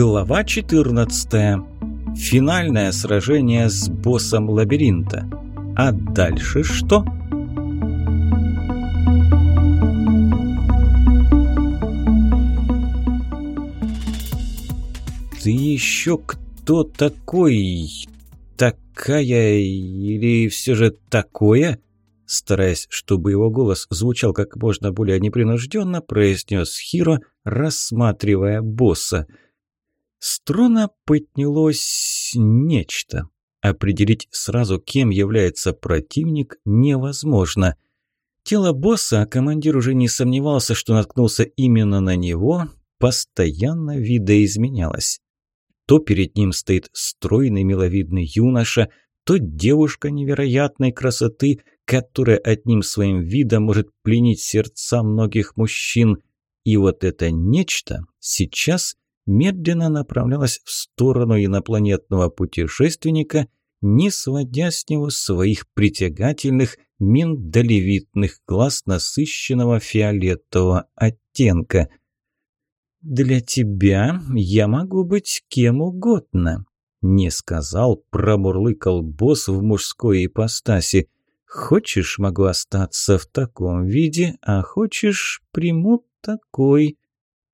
Глава 14. Финальное сражение с боссом лабиринта. А дальше что? Ты еще кто такой? Такая или все же такое? Стараясь, чтобы его голос звучал как можно более непринужденно, произнес Хиро, рассматривая босса – с трона поднялось нечто. Определить сразу, кем является противник, невозможно. Тело босса, а командир уже не сомневался, что наткнулся именно на него, постоянно видоизменялось. То перед ним стоит стройный миловидный юноша, то девушка невероятной красоты, которая одним своим видом может пленить сердца многих мужчин. И вот это нечто сейчас – медленно направлялась в сторону инопланетного путешественника, не сводя с него своих притягательных миндалевидных глаз насыщенного фиолетового оттенка. «Для тебя я могу быть кем угодно», — не сказал, промурлыкал босс в мужской ипостаси. «Хочешь, могу остаться в таком виде, а хочешь, приму такой».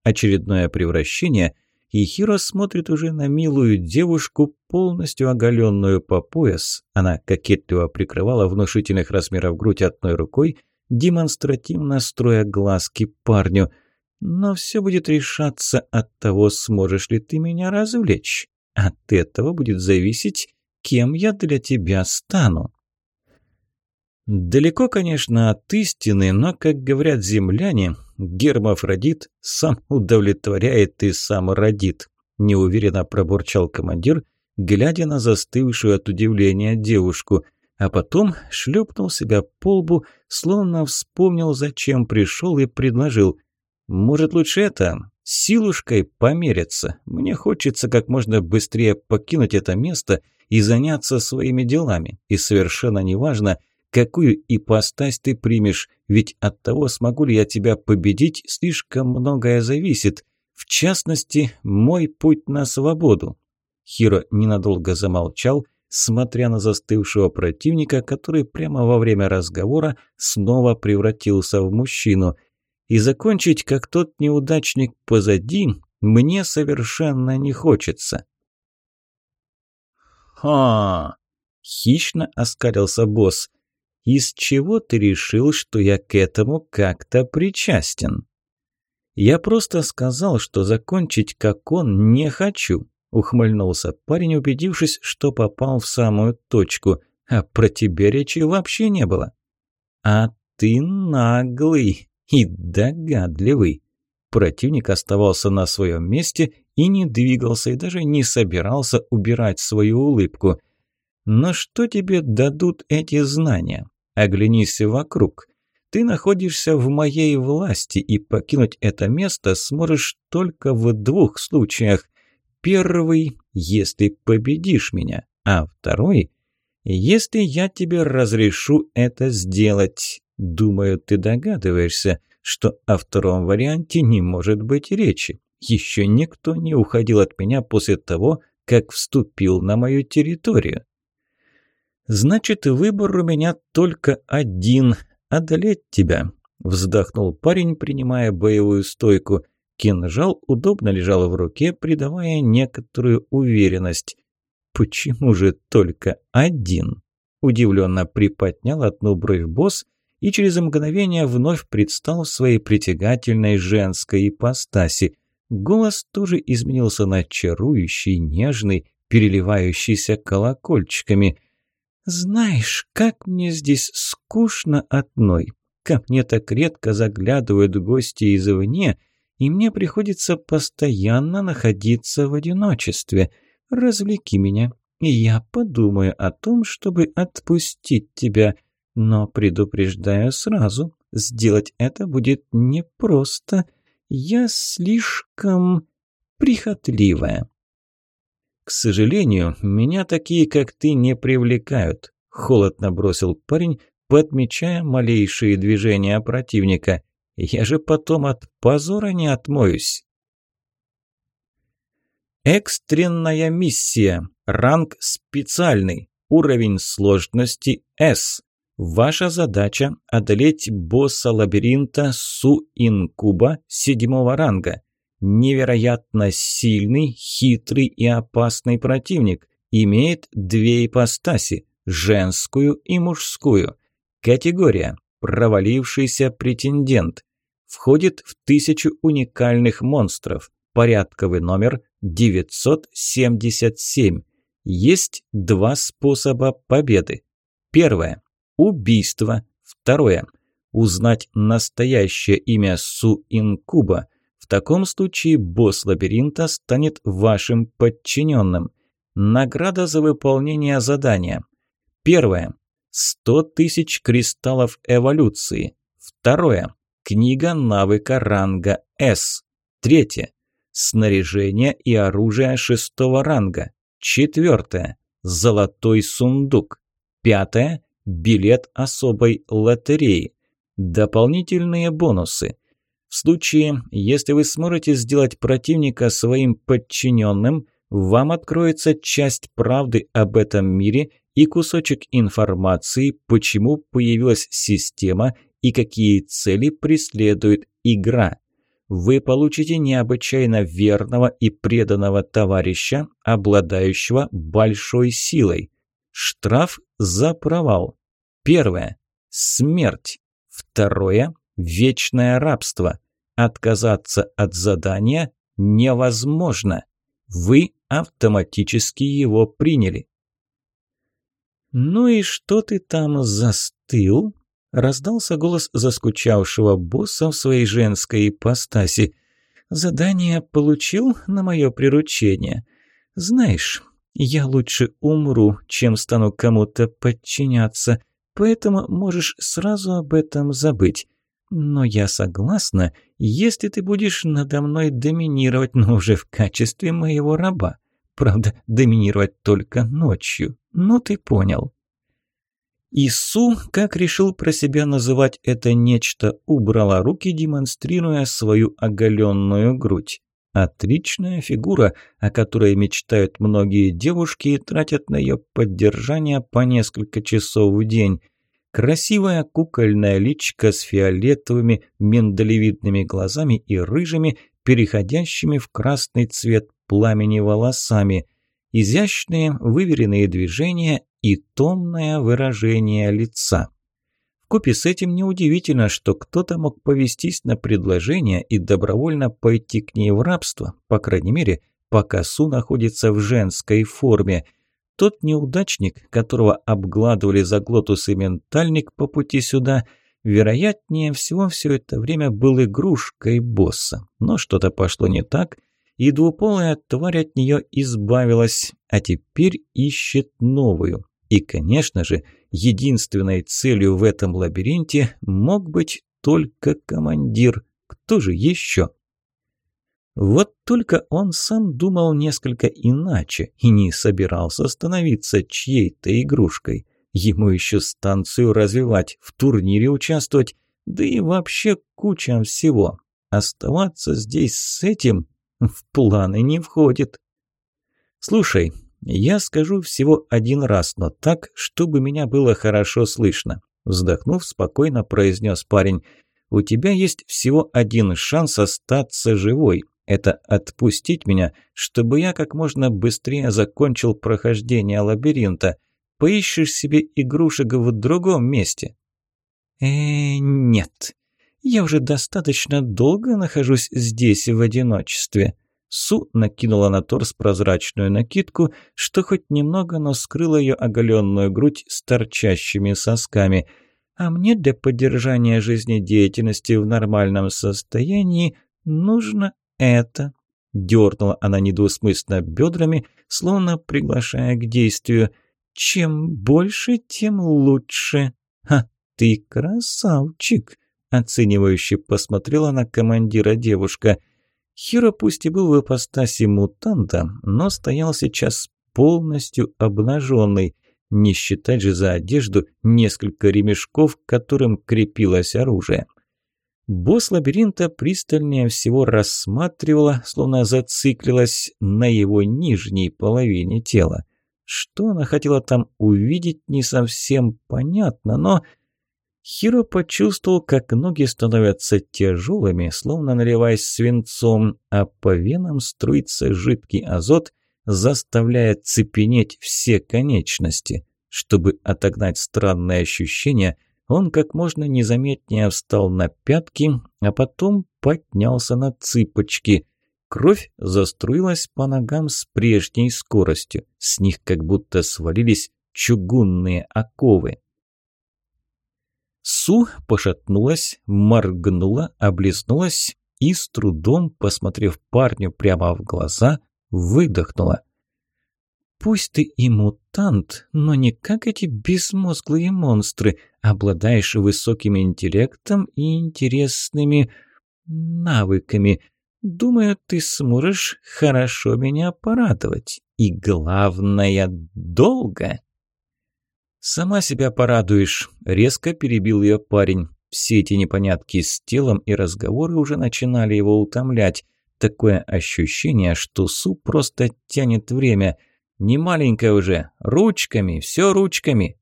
Очередное превращение — и Хиро смотрит уже на милую девушку, полностью оголенную по пояс. Она кокетливо прикрывала внушительных размеров грудь одной рукой, демонстративно строя глазки парню. Но все будет решаться от того, сможешь ли ты меня развлечь. От этого будет зависеть, кем я для тебя стану. Далеко, конечно, от истины, но, как говорят земляне, гермафродит сам удовлетворяет и сам родит», – неуверенно пробурчал командир, глядя на застывшую от удивления девушку, а потом шлепнул себя по лбу, словно вспомнил, зачем пришел и предложил. «Может, лучше это, силушкой помериться? Мне хочется как можно быстрее покинуть это место и заняться своими делами, и совершенно неважно – Какую ипостась ты примешь? Ведь от того, смогу ли я тебя победить, слишком многое зависит. В частности, мой путь на свободу». Хиро ненадолго замолчал, смотря на застывшего противника, который прямо во время разговора снова превратился в мужчину. И закончить, как тот неудачник позади, мне совершенно не хочется. «Ха!» – хищно оскалился босс. Из чего ты решил, что я к этому как-то причастен? Я просто сказал, что закончить как он не хочу, ухмыльнулся парень, убедившись, что попал в самую точку. А про тебя речи вообще не было. А ты наглый и догадливый. Противник оставался на своем месте и не двигался, и даже не собирался убирать свою улыбку. Но что тебе дадут эти знания? Оглянись вокруг. Ты находишься в моей власти, и покинуть это место сможешь только в двух случаях. Первый, если победишь меня, а второй, если я тебе разрешу это сделать. Думаю, ты догадываешься, что о втором варианте не может быть речи. Еще никто не уходил от меня после того, как вступил на мою территорию. «Значит, выбор у меня только один – одолеть тебя», – вздохнул парень, принимая боевую стойку. Кинжал удобно лежал в руке, придавая некоторую уверенность. «Почему же только один?» – удивленно приподнял одну бровь босс и через мгновение вновь предстал в своей притягательной женской ипостаси. Голос тоже изменился на чарующий, нежный, переливающийся колокольчиками – «Знаешь, как мне здесь скучно одной. Ко мне так редко заглядывают гости извне, и мне приходится постоянно находиться в одиночестве. Развлеки меня, и я подумаю о том, чтобы отпустить тебя. Но предупреждаю сразу, сделать это будет непросто. Я слишком прихотливая». «К сожалению, меня такие, как ты, не привлекают», – холодно бросил парень, подмечая малейшие движения противника. «Я же потом от позора не отмоюсь». Экстренная миссия. Ранг специальный. Уровень сложности S. Ваша задача – одолеть босса лабиринта Су-Инкуба седьмого ранга. Невероятно сильный, хитрый и опасный противник. Имеет две ипостаси – женскую и мужскую. Категория – провалившийся претендент. Входит в тысячу уникальных монстров. Порядковый номер 977. Есть два способа победы. Первое – убийство. Второе – узнать настоящее имя Су-Инкуба. В таком случае босс лабиринта станет вашим подчиненным. Награда за выполнение задания. Первое – 100 тысяч кристаллов эволюции. Второе – книга навыка ранга S. Третье – снаряжение и оружие шестого ранга. Четвертое – золотой сундук. Пятое – билет особой лотереи. Дополнительные бонусы. В случае, если вы сможете сделать противника своим подчиненным, вам откроется часть правды об этом мире и кусочек информации, почему появилась система и какие цели преследует игра вы получите необычайно верного и преданного товарища, обладающего большой силой. Штраф за провал. Первое – смерть. Второе – вечное рабство. Отказаться от задания невозможно. Вы автоматически его приняли. «Ну и что ты там застыл?» Раздался голос заскучавшего босса в своей женской ипостаси. «Задание получил на мое приручение. Знаешь, я лучше умру, чем стану кому-то подчиняться, поэтому можешь сразу об этом забыть. Но я согласна, если ты будешь надо мной доминировать, но уже в качестве моего раба. Правда, доминировать только ночью. Ну ты понял». Ису, как решил про себя называть это нечто, убрала руки, демонстрируя свою оголенную грудь. Отличная фигура, о которой мечтают многие девушки и тратят на ее поддержание по несколько часов в день. Красивая кукольная личка с фиолетовыми миндалевидными глазами и рыжими, переходящими в красный цвет пламени волосами. Изящные, выверенные движения и томное выражение лица. Вкупе с этим неудивительно, что кто-то мог повестись на предложение и добровольно пойти к ней в рабство, по крайней мере, пока Су находится в женской форме. Тот неудачник, которого обгладывали за глотус и ментальник по пути сюда, вероятнее всего все это время был игрушкой босса. Но что-то пошло не так, и двуполая тварь от нее избавилась, а теперь ищет новую. И, конечно же, единственной целью в этом лабиринте мог быть только командир. Кто же еще? Вот только он сам думал несколько иначе и не собирался становиться чьей-то игрушкой. Ему еще станцию развивать, в турнире участвовать, да и вообще куча всего. Оставаться здесь с этим в планы не входит. «Слушай, «Я скажу всего один раз, но так, чтобы меня было хорошо слышно», вздохнув, спокойно произнес парень. «У тебя есть всего один шанс остаться живой. Это отпустить меня, чтобы я как можно быстрее закончил прохождение лабиринта. Поищешь себе игрушек в другом месте». «Э, нет. Я уже достаточно долго нахожусь здесь в одиночестве», Су накинула на торс прозрачную накидку, что хоть немного, но скрыла ее оголенную грудь с торчащими сосками. А мне для поддержания жизнедеятельности в нормальном состоянии нужно это. Дернула она недвусмысленно бедрами, словно приглашая к действию. Чем больше, тем лучше. Ха, ты красавчик! Оценивающе посмотрела на командира девушка – Хиро пусть и был в ипостаси мутанта, но стоял сейчас полностью обнаженный, не считать же за одежду несколько ремешков, к которым крепилось оружие. Босс лабиринта пристальнее всего рассматривала, словно зациклилась на его нижней половине тела. Что она хотела там увидеть, не совсем понятно, но... Хиро почувствовал, как ноги становятся тяжелыми, словно наливаясь свинцом, а по венам струится жидкий азот, заставляя цепенеть все конечности. Чтобы отогнать странное ощущение, он как можно незаметнее встал на пятки, а потом поднялся на цыпочки. Кровь заструилась по ногам с прежней скоростью. С них как будто свалились чугунные оковы. Су пошатнулась, моргнула, облизнулась и, с трудом, посмотрев парню прямо в глаза, выдохнула. «Пусть ты и мутант, но не как эти безмозглые монстры, обладаешь высоким интеллектом и интересными навыками. Думаю, ты сможешь хорошо меня порадовать. И главное, долго». «Сама себя порадуешь», – резко перебил ее парень. Все эти непонятки с телом и разговоры уже начинали его утомлять. Такое ощущение, что Су просто тянет время. Не маленькая уже, ручками, все ручками.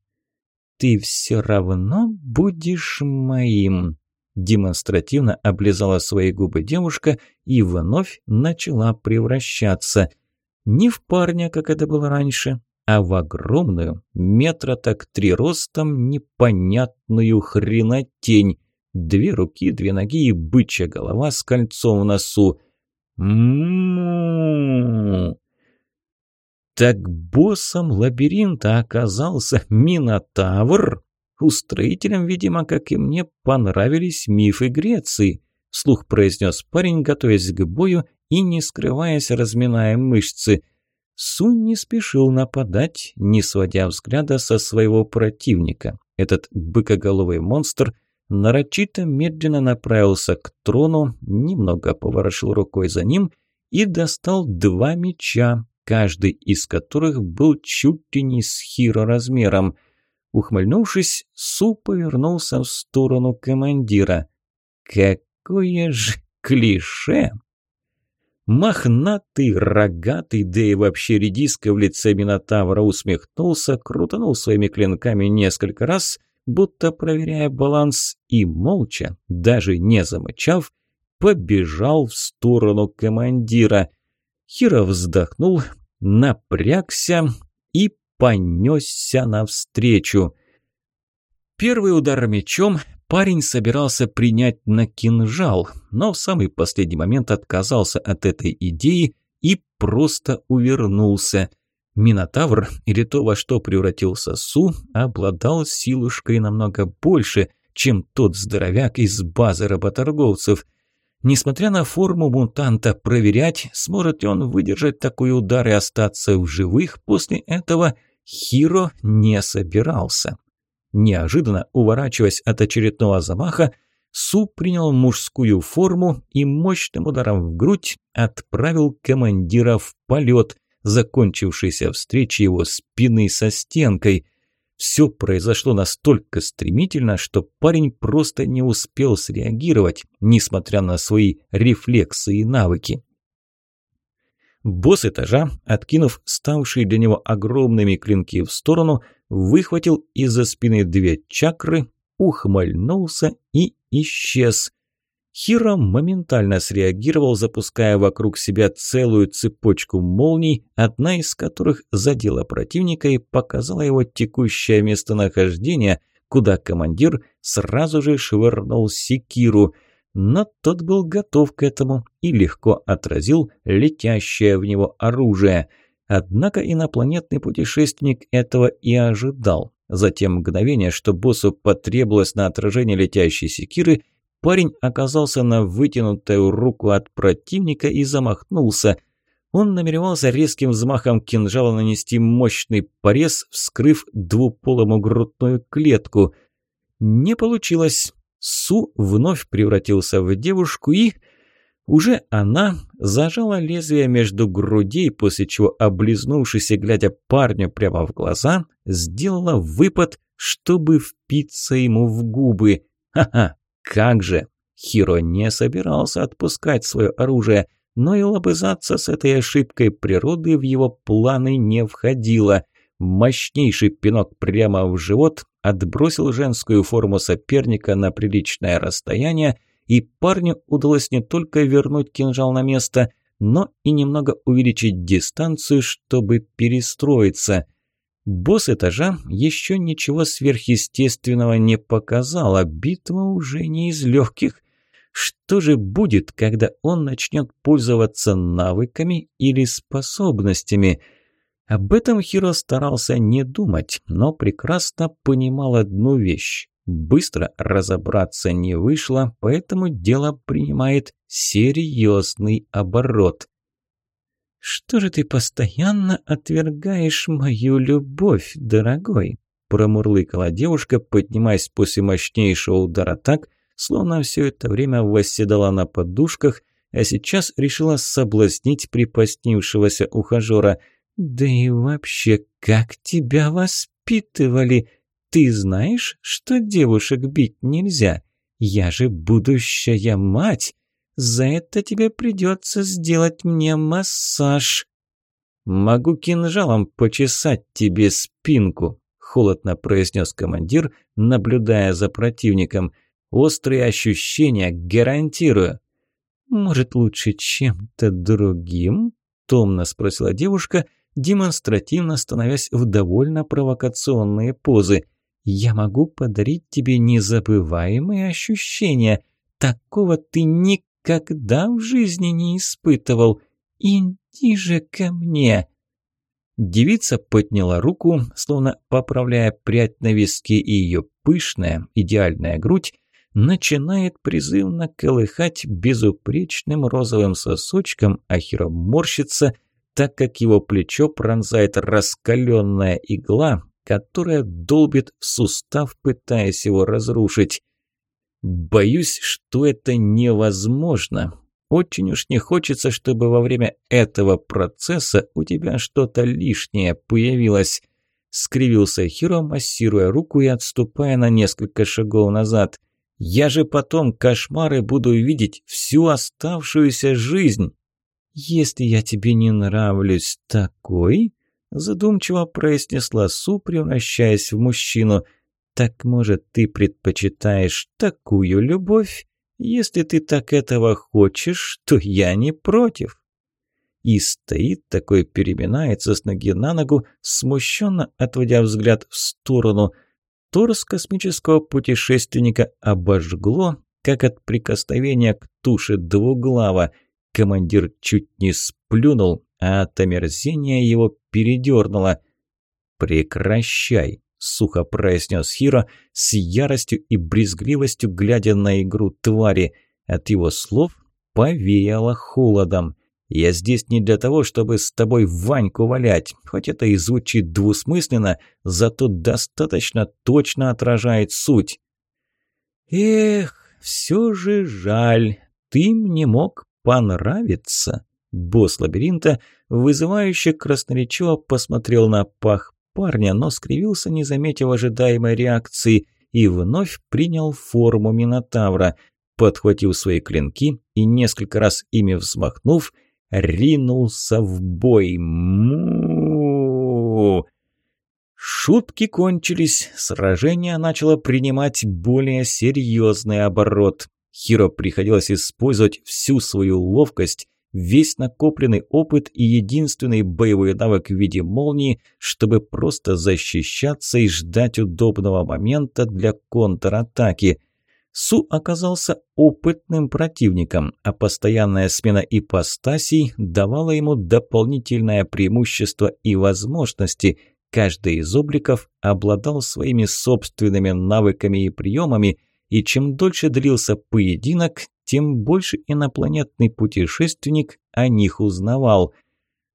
«Ты все равно будешь моим», – демонстративно облизала свои губы девушка и вновь начала превращаться. Не в парня, как это было раньше, а в огромную, метра так три ростом, непонятную хренотень. Две руки, две ноги и бычья голова с кольцом в носу. М-м-м. Так боссом лабиринта оказался Минотавр. Устроителям, видимо, как и мне, понравились мифы Греции. Слух произнес парень, готовясь к бою и, не скрываясь, разминая мышцы – Сунь не спешил нападать, не сводя взгляда со своего противника. Этот быкоголовый монстр нарочито медленно направился к трону, немного поворошил рукой за ним и достал два меча, каждый из которых был чуть ли не с хиро размером. Ухмыльнувшись, Су повернулся в сторону командира. «Какое же клише!» Мохнатый, рогатый, да и вообще редиска в лице Минотавра усмехнулся, крутанул своими клинками несколько раз, будто проверяя баланс, и молча, даже не замычав, побежал в сторону командира. Хиро вздохнул, напрягся и понесся навстречу. Первый удар мечом Парень собирался принять на кинжал, но в самый последний момент отказался от этой идеи и просто увернулся. Минотавр, или то, во что превратился Су, обладал силушкой намного больше, чем тот здоровяк из базы работорговцев. Несмотря на форму мутанта, проверять, сможет ли он выдержать такой удар и остаться в живых после этого, Хиро не собирался. Неожиданно, уворачиваясь от очередного замаха, Су принял мужскую форму и мощным ударом в грудь отправил командира в полет, закончившийся встречей его спины со стенкой. Все произошло настолько стремительно, что парень просто не успел среагировать, несмотря на свои рефлексы и навыки. Босс этажа, откинув ставшие для него огромными клинки в сторону, выхватил из-за спины две чакры, ухмыльнулся и исчез. Хиро моментально среагировал, запуская вокруг себя целую цепочку молний, одна из которых задела противника и показала его текущее местонахождение, куда командир сразу же швырнул секиру – но тот был готов к этому и легко отразил летящее в него оружие. Однако инопланетный путешественник этого и ожидал. Затем мгновение, что боссу потребовалось на отражение летящей секиры, парень оказался на вытянутую руку от противника и замахнулся. Он намеревался резким взмахом кинжала нанести мощный порез, вскрыв двуполому грудную клетку. Не получилось. Су вновь превратился в девушку и... Уже она зажала лезвие между грудей, после чего, облизнувшись и глядя парню прямо в глаза, сделала выпад, чтобы впиться ему в губы. Ха-ха, как же! Хиро не собирался отпускать свое оружие, но и лобызаться с этой ошибкой природы в его планы не входило. Мощнейший пинок прямо в живот отбросил женскую форму соперника на приличное расстояние, и парню удалось не только вернуть кинжал на место, но и немного увеличить дистанцию, чтобы перестроиться. Босс этажа еще ничего сверхъестественного не показал, а битва уже не из легких. Что же будет, когда он начнет пользоваться навыками или способностями – об этом Хиро старался не думать, но прекрасно понимал одну вещь. Быстро разобраться не вышло, поэтому дело принимает серьезный оборот. «Что же ты постоянно отвергаешь мою любовь, дорогой?» промурлыкала девушка, поднимаясь после мощнейшего удара так, словно все это время восседала на подушках, а сейчас решила соблазнить припозднившегося ухажера – да и вообще, как тебя воспитывали? Ты знаешь, что девушек бить нельзя? Я же будущая мать. За это тебе придется сделать мне массаж. Могу кинжалом почесать тебе спинку, холодно произнес командир, наблюдая за противником. Острые ощущения, гарантирую. Может, лучше чем-то другим? Томно спросила девушка, демонстративно становясь в довольно провокационные позы. «Я могу подарить тебе незабываемые ощущения. Такого ты никогда в жизни не испытывал. Иди же ко мне!» Девица подняла руку, словно поправляя прядь на виске, и ее пышная, идеальная грудь начинает призывно колыхать безупречным розовым сосочком, а Хиро морщится – так как его плечо пронзает раскаленная игла, которая долбит в сустав, пытаясь его разрушить. Боюсь, что это невозможно. Очень уж не хочется, чтобы во время этого процесса у тебя что-то лишнее появилось. Скривился Хиро, массируя руку и отступая на несколько шагов назад. Я же потом кошмары буду видеть всю оставшуюся жизнь. «Если я тебе не нравлюсь такой...» Задумчиво произнесла Су, превращаясь в мужчину. «Так, может, ты предпочитаешь такую любовь? Если ты так этого хочешь, то я не против». И стоит такой, переминается с ноги на ногу, смущенно отводя взгляд в сторону. Торс космического путешественника обожгло, как от прикосновения к туше двуглава – Командир чуть не сплюнул, а от омерзения его передернуло. «Прекращай!» – сухо произнес Хиро, с яростью и брезгливостью глядя на игру твари. От его слов повеяло холодом. «Я здесь не для того, чтобы с тобой Ваньку валять, хоть это и звучит двусмысленно, зато достаточно точно отражает суть». «Эх, все же жаль, ты мне мог понравится. Босс лабиринта вызывающе красноречиво посмотрел на пах парня, но скривился, не заметив ожидаемой реакции, и вновь принял форму Минотавра. Подхватил свои клинки и, несколько раз ими взмахнув, ринулся в бой. му Шутки кончились, сражение начало принимать более серьезный оборот. Хиро приходилось использовать всю свою ловкость, весь накопленный опыт и единственный боевой навык в виде молнии, чтобы просто защищаться и ждать удобного момента для контратаки. Су оказался опытным противником, а постоянная смена ипостасей давала ему дополнительное преимущество и возможности. Каждый из обликов обладал своими собственными навыками и приемами – и чем дольше длился поединок, тем больше инопланетный путешественник о них узнавал.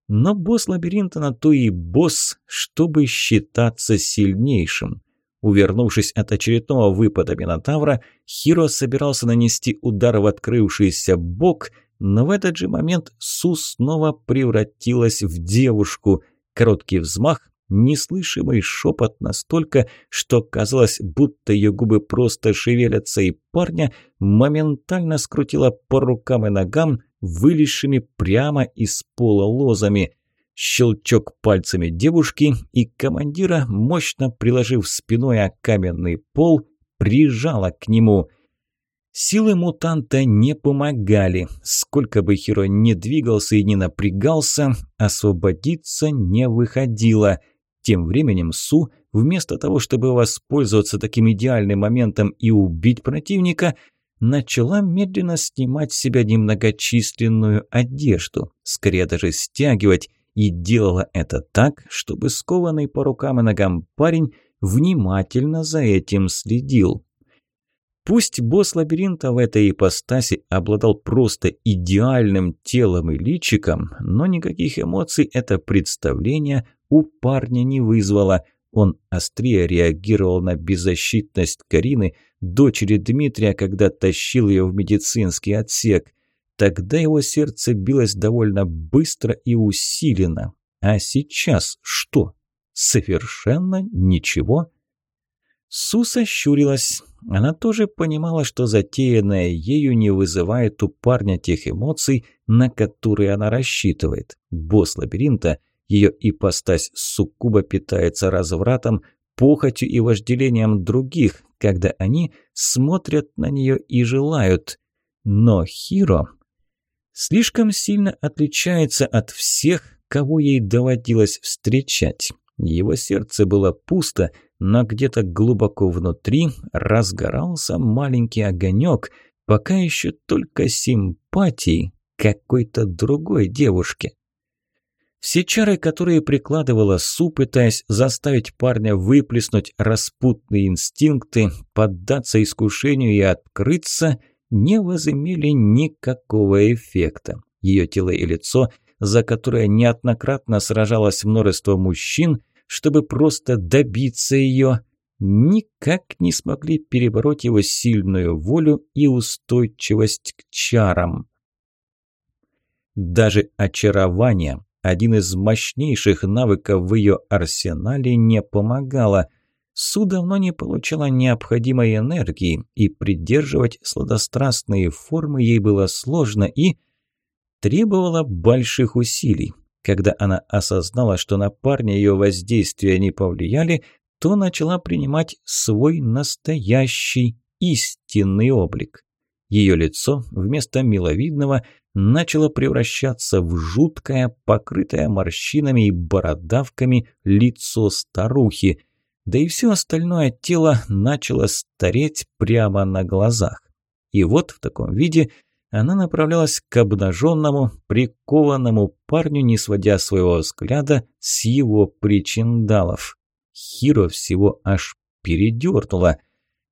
Но босс лабиринта на то и босс, чтобы считаться сильнейшим. Увернувшись от очередного выпада Минотавра, Хиро собирался нанести удар в открывшийся бок, но в этот же момент Су снова превратилась в девушку. Короткий взмах, неслышимый шепот настолько, что казалось, будто ее губы просто шевелятся, и парня моментально скрутила по рукам и ногам, вылезшими прямо из пола лозами. Щелчок пальцами девушки, и командира, мощно приложив спиной о каменный пол, прижала к нему. Силы мутанта не помогали. Сколько бы Хиро не двигался и не напрягался, освободиться не выходило. Тем временем Су, вместо того, чтобы воспользоваться таким идеальным моментом и убить противника, начала медленно снимать с себя немногочисленную одежду, скорее даже стягивать, и делала это так, чтобы скованный по рукам и ногам парень внимательно за этим следил. Пусть босс лабиринта в этой ипостаси обладал просто идеальным телом и личиком, но никаких эмоций это представление у парня не вызвало. Он острее реагировал на беззащитность Карины, дочери Дмитрия, когда тащил ее в медицинский отсек. Тогда его сердце билось довольно быстро и усиленно. А сейчас что? Совершенно ничего. Суса щурилась. Она тоже понимала, что затеянное ею не вызывает у парня тех эмоций, на которые она рассчитывает. Босс лабиринта, ее ипостась суккуба питается развратом, похотью и вожделением других, когда они смотрят на нее и желают. Но Хиро слишком сильно отличается от всех, кого ей доводилось встречать. Его сердце было пусто, но где-то глубоко внутри разгорался маленький огонек, пока еще только симпатии какой-то другой девушке. Все чары, которые прикладывала Су, пытаясь заставить парня выплеснуть распутные инстинкты, поддаться искушению и открыться – не возымели никакого эффекта. Ее тело и лицо, за которое неоднократно сражалось множество мужчин, чтобы просто добиться ее, никак не смогли перебороть его сильную волю и устойчивость к чарам. Даже очарование, один из мощнейших навыков в ее арсенале, не помогало. Су давно не получала необходимой энергии, и придерживать сладострастные формы ей было сложно и требовало больших усилий. Когда она осознала, что на парня ее воздействия не повлияли, то начала принимать свой настоящий истинный облик. Ее лицо вместо миловидного начало превращаться в жуткое, покрытое морщинами и бородавками лицо старухи – да и все остальное тело начало стареть прямо на глазах. И вот в таком виде она направлялась к обнаженному, прикованному парню, не сводя своего взгляда с его причиндалов. Хиро всего аж передернула.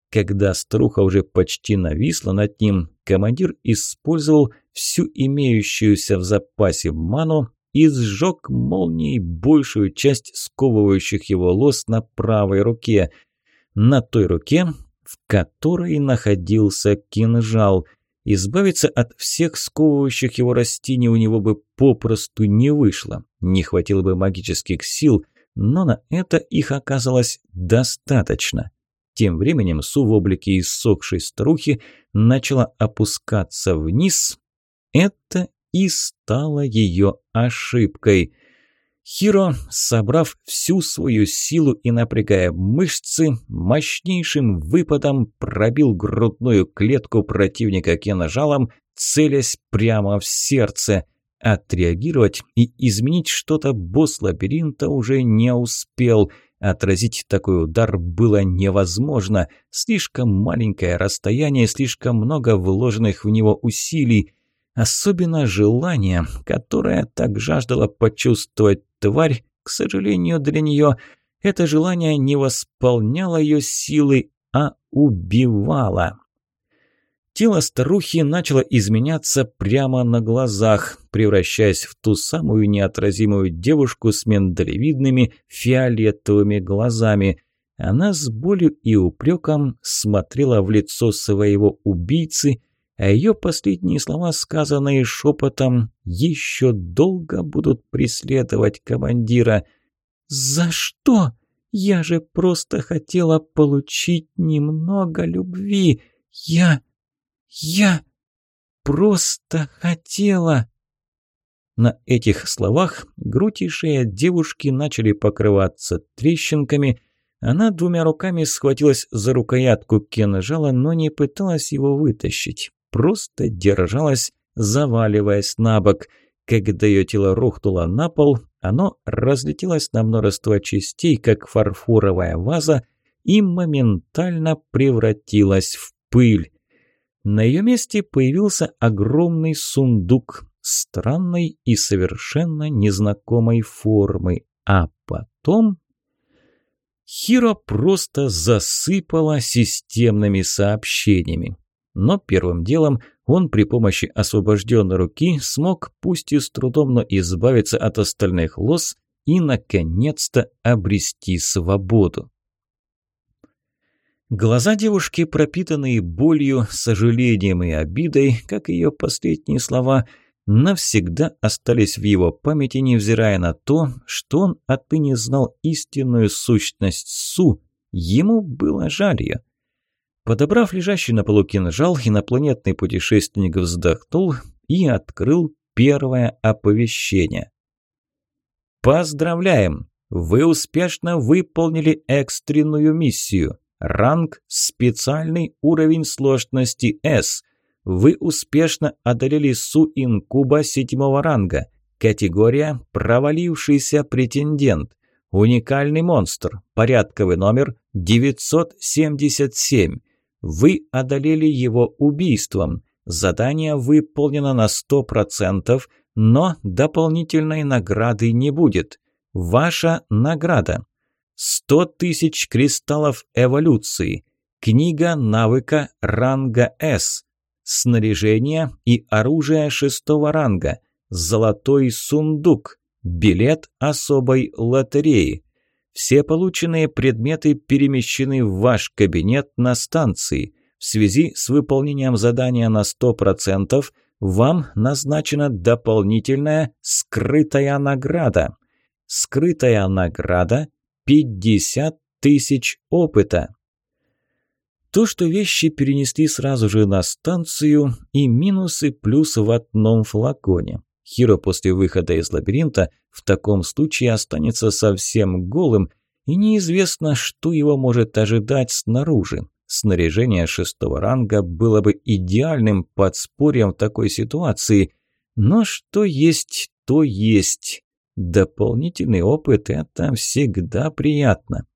Когда старуха уже почти нависла над ним, командир использовал всю имеющуюся в запасе ману и сжег молнией большую часть сковывающих его лос на правой руке. На той руке, в которой находился кинжал. Избавиться от всех сковывающих его растений у него бы попросту не вышло. Не хватило бы магических сил, но на это их оказалось достаточно. Тем временем Су в облике иссохшей старухи начала опускаться вниз. Это и стало ее ошибкой. Хиро, собрав всю свою силу и напрягая мышцы, мощнейшим выпадом пробил грудную клетку противника кинжалом, целясь прямо в сердце. Отреагировать и изменить что-то босс лабиринта уже не успел. Отразить такой удар было невозможно. Слишком маленькое расстояние, слишком много вложенных в него усилий. Особенно желание, которое так жаждало почувствовать тварь, к сожалению для нее, это желание не восполняло ее силы, а убивало. Тело старухи начало изменяться прямо на глазах, превращаясь в ту самую неотразимую девушку с миндалевидными фиолетовыми глазами. Она с болью и упреком смотрела в лицо своего убийцы – а ее последние слова, сказанные шепотом, еще долго будут преследовать командира. «За что? Я же просто хотела получить немного любви. Я... я просто хотела...» На этих словах грудь шея девушки начали покрываться трещинками. Она двумя руками схватилась за рукоятку кинжала, но не пыталась его вытащить. Просто держалась, заваливаясь на бок. Когда ее тело рухнуло на пол, оно разлетелось на множество частей, как фарфоровая ваза, и моментально превратилось в пыль. На ее месте появился огромный сундук странной и совершенно незнакомой формы, а потом... Хиро просто засыпала системными сообщениями. Но первым делом он при помощи освобожденной руки смог, пусть и с трудом, но избавиться от остальных лос и, наконец-то, обрести свободу. Глаза девушки, пропитанные болью, сожалением и обидой, как ее последние слова, навсегда остались в его памяти, невзирая на то, что он отныне знал истинную сущность Су, ему было жаль ее. Подобрав лежащий на полу кинжал, инопланетный путешественник вздохнул и открыл первое оповещение. «Поздравляем! Вы успешно выполнили экстренную миссию. Ранг «Специальный уровень сложности С». Вы успешно одолели Су-инкуба седьмого ранга. Категория «Провалившийся претендент». Уникальный монстр. Порядковый номер 977. Вы одолели его убийством. Задание выполнено на 100%, но дополнительной награды не будет. Ваша награда. 100 тысяч кристаллов эволюции. Книга навыка ранга С. Снаряжение и оружие шестого ранга. Золотой сундук. Билет особой лотереи. Все полученные предметы перемещены в ваш кабинет на станции. В связи с выполнением задания на 100% вам назначена дополнительная скрытая награда. Скрытая награда 50 тысяч опыта. То, что вещи перенесли сразу же на станцию, и минусы плюс в одном флаконе. Хиро после выхода из лабиринта в таком случае останется совсем голым, и неизвестно, что его может ожидать снаружи. Снаряжение шестого ранга было бы идеальным подспорьем в такой ситуации, но что есть, то есть. Дополнительный опыт – это всегда приятно.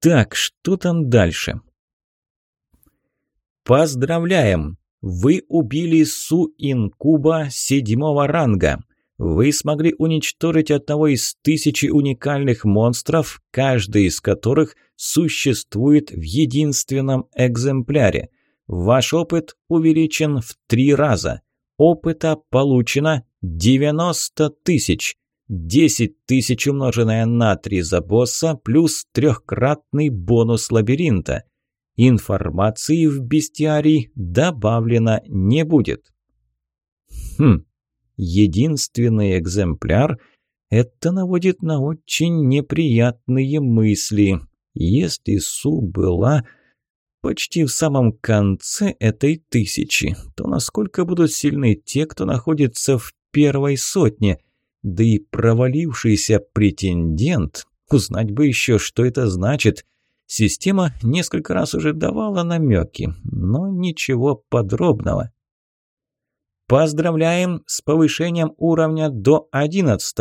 Так, что там дальше? Поздравляем! Вы убили Су-инкуба седьмого ранга. Вы смогли уничтожить одного из тысячи уникальных монстров, каждый из которых существует в единственном экземпляре. Ваш опыт увеличен в три раза. Опыта получено 90 тысяч. 10 тысяч умноженное на 3 за босса плюс трехкратный бонус лабиринта. Информации в бестиарий добавлено не будет. Хм, единственный экземпляр – это наводит на очень неприятные мысли. Если Су была почти в самом конце этой тысячи, то насколько будут сильны те, кто находится в первой сотне – да и провалившийся претендент, узнать бы еще, что это значит. Система несколько раз уже давала намеки, но ничего подробного. Поздравляем с повышением уровня до 11.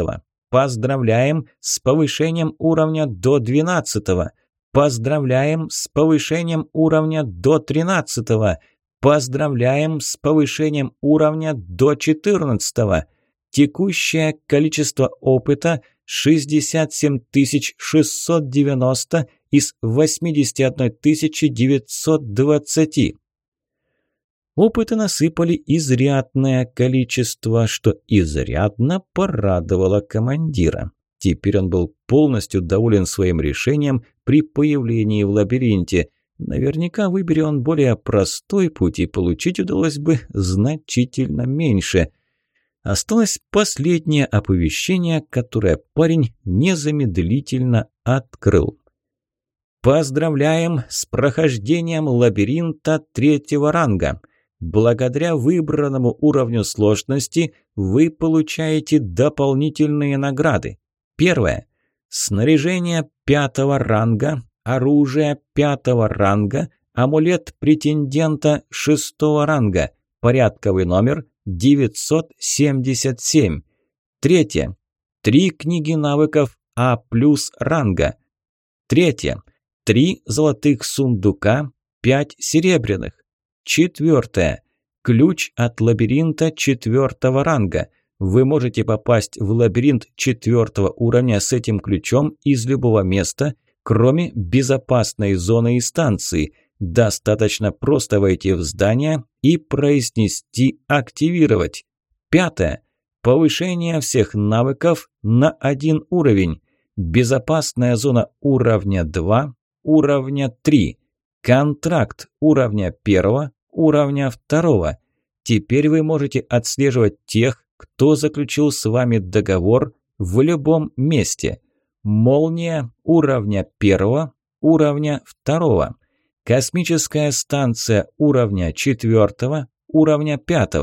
Поздравляем с повышением уровня до 12. Поздравляем с повышением уровня до 13. Поздравляем с повышением уровня до 14. Текущее количество опыта 67 690 из 81 920. Опыта насыпали изрядное количество, что изрядно порадовало командира. Теперь он был полностью доволен своим решением при появлении в лабиринте. Наверняка, выбери он более простой путь, и получить удалось бы значительно меньше – Осталось последнее оповещение, которое парень незамедлительно открыл. Поздравляем с прохождением лабиринта третьего ранга. Благодаря выбранному уровню сложности вы получаете дополнительные награды. Первое. Снаряжение пятого ранга, оружие пятого ранга, амулет претендента шестого ранга, порядковый номер 977. Третье. Три книги навыков А плюс ранга. Третье. Три золотых сундука, пять серебряных. Четвертое. Ключ от лабиринта четвертого ранга. Вы можете попасть в лабиринт четвертого уровня с этим ключом из любого места, кроме безопасной зоны и станции. Достаточно просто войти в здание и произнести «активировать». Пятое. Повышение всех навыков на один уровень. Безопасная зона уровня 2, уровня 3. Контракт уровня 1, уровня 2. Теперь вы можете отслеживать тех, кто заключил с вами договор в любом месте. Молния уровня 1, уровня 2. Космическая станция уровня 4, уровня 5.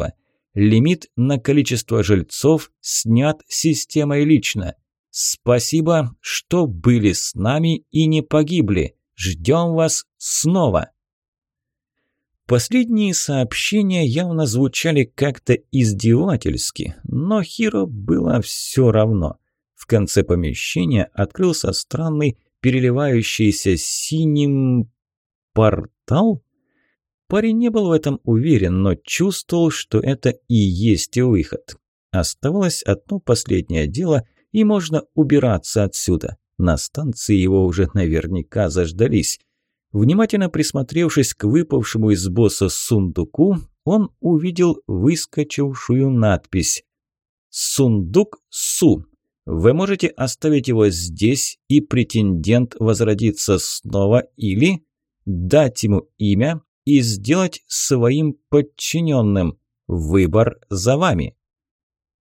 Лимит на количество жильцов снят системой лично. Спасибо, что были с нами и не погибли. Ждем вас снова. Последние сообщения явно звучали как-то издевательски, но Хиро было все равно. В конце помещения открылся странный, переливающийся синим... портал? Парень не был в этом уверен, но чувствовал, что это и есть выход. Оставалось одно последнее дело – и можно убираться отсюда. На станции его уже наверняка заждались. Внимательно присмотревшись к выпавшему из босса сундуку, он увидел выскочившую надпись «Сундук Су». Вы можете оставить его здесь, и претендент возродится снова, или дать ему имя и сделать своим подчиненным. Выбор за вами.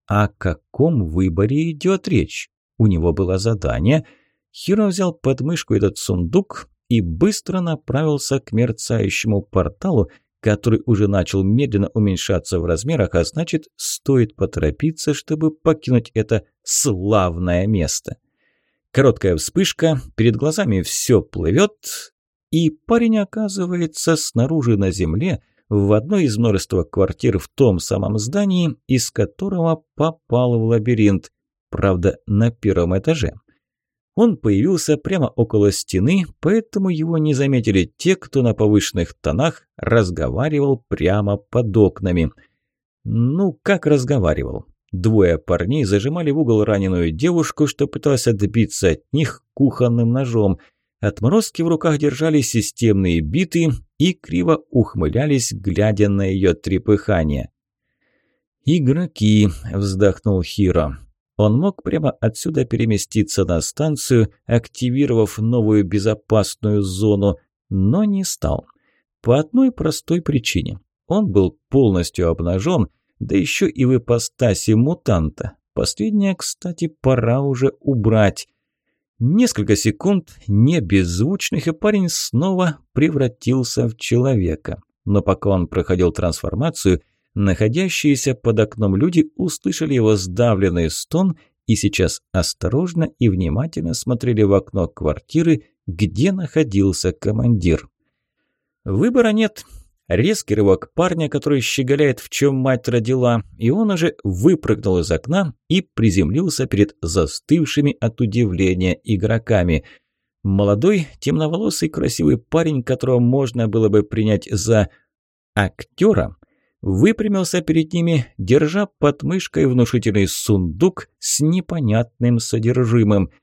О каком выборе идет речь? У него было задание. Хиро взял под мышку этот сундук и быстро направился к мерцающему порталу, который уже начал медленно уменьшаться в размерах, а значит, стоит поторопиться, чтобы покинуть это славное место. Короткая вспышка, перед глазами все плывет, и парень оказывается снаружи на земле, в одной из множества квартир в том самом здании, из которого попал в лабиринт, правда, на первом этаже. Он появился прямо около стены, поэтому его не заметили те, кто на повышенных тонах разговаривал прямо под окнами. Ну, как разговаривал? Двое парней зажимали в угол раненую девушку, что пыталась отбиться от них кухонным ножом – Отморозки в руках держали системные биты и криво ухмылялись, глядя на ее трепыхание. «Игроки», – вздохнул Хиро. Он мог прямо отсюда переместиться на станцию, активировав новую безопасную зону, но не стал. По одной простой причине. Он был полностью обнажен, да еще и в ипостаси мутанта. Последнее, кстати, пора уже убрать. Несколько секунд, не беззвучных, и парень снова превратился в человека. Но пока он проходил трансформацию, находящиеся под окном люди услышали его сдавленный стон и сейчас осторожно и внимательно смотрели в окно квартиры, где находился командир. Выбора нет. Резкий рывок парня, который щеголяет, в чем мать родила, и он уже выпрыгнул из окна и приземлился перед застывшими от удивления игроками. Молодой, темноволосый, красивый парень, которого можно было бы принять за актера, выпрямился перед ними, держа под мышкой внушительный сундук с непонятным содержимым –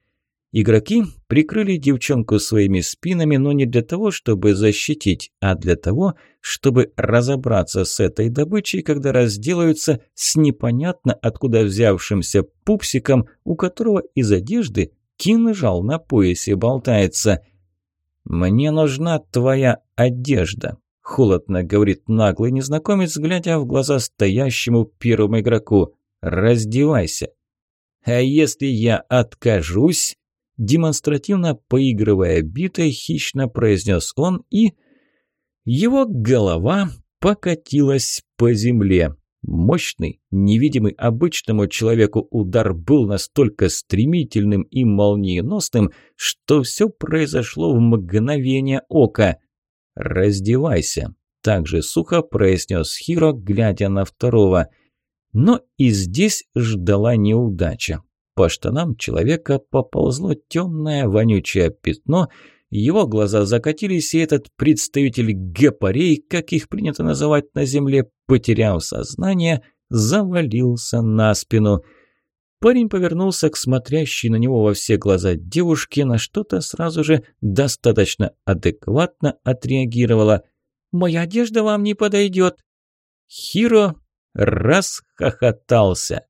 Игроки прикрыли девчонку своими спинами, но не для того, чтобы защитить, а для того, чтобы разобраться с этой добычей, когда разделаются с непонятно откуда взявшимся пупсиком, у которого из одежды кинжал на поясе болтается. «Мне нужна твоя одежда», – холодно говорит наглый незнакомец, глядя в глаза стоящему первому игроку. раздевайся». «А если я откажусь?» Демонстративно поигрывая битой, хищно произнес он и... Его голова покатилась по земле. Мощный, невидимый обычному человеку удар был настолько стремительным и молниеносным, что все произошло в мгновение ока. «Раздевайся», – также сухо произнес Хиро, глядя на второго. Но и здесь ждала неудача. По штанам человека поползло темное вонючее пятно, его глаза закатились, и этот представитель гепарей, как их принято называть на земле, потеряв сознание, завалился на спину. Парень повернулся к смотрящей на него во все глаза девушке, на что-то сразу же достаточно адекватно отреагировала. «Моя одежда вам не подойдет». Хиро расхохотался.